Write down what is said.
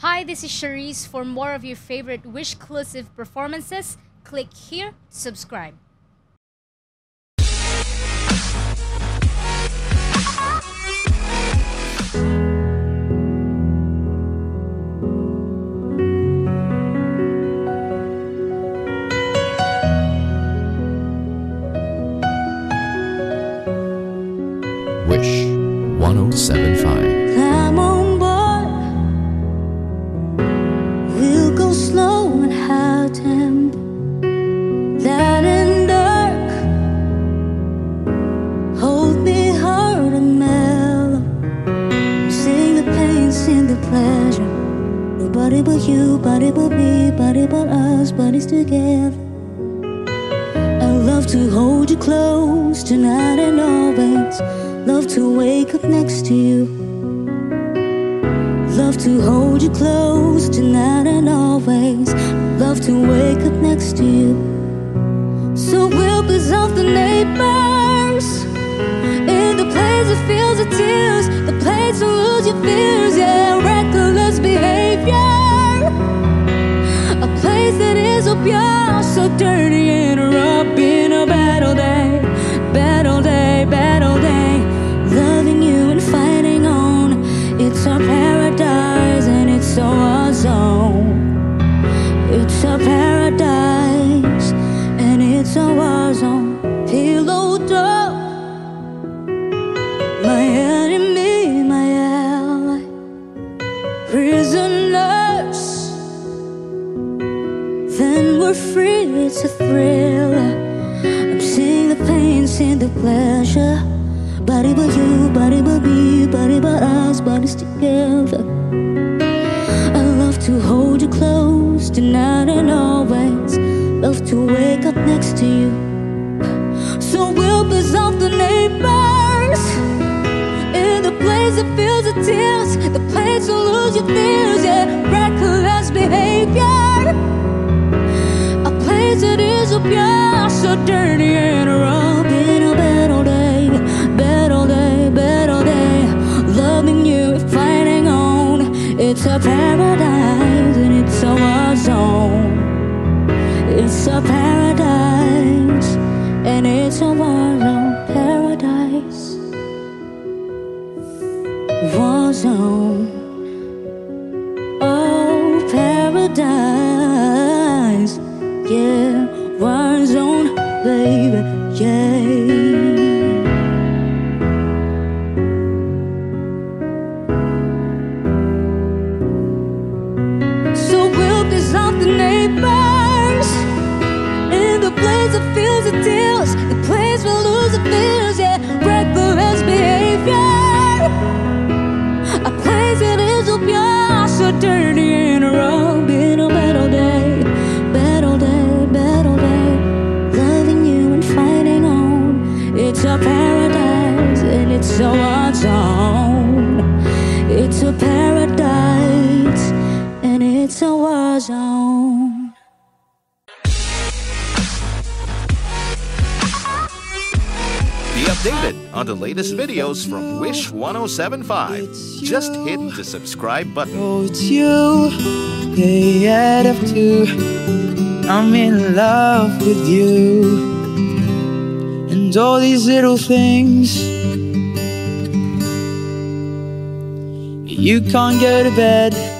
Hi, this is Cherise. For more of your favorite Wish Wishclusive performances, click here to subscribe. Wish 1075. But you, but me, body but us, bodies together. I love to hold you close tonight and always. Love to wake up next to you. Love to hold you close tonight and always. Love to wake up next to you. So we'll off the neighbors. In the place that feels the tears, the place to lose your fears, pure, so dirty we're free, it's a thriller. I'm seeing the pain, seeing the pleasure. Body but you, body but me, body but us, bodies together. I love to hold you close tonight and always. Love to wake up next to you. So we'll piss off the neighbors. In the place that feels the tears, the place to lose your fears, that is so dirty and rough. In a battle day, battle day, battle day. Loving you, fighting on. It's a paradise and it's a war zone. It's a paradise and it's a war zone. Paradise, war zone. Oh, paradise. Yeah, Yeah. So we'll piss off the neighbors in the place that feels the tears, a paradise and it's a war zone. It's a paradise and it's a war zone. Be updated on the latest videos from Wish 1075. Just hit the subscribe button. Oh, it's you. Yeah, I'd have to. I'm in love with you. All these little things. You can't go to bed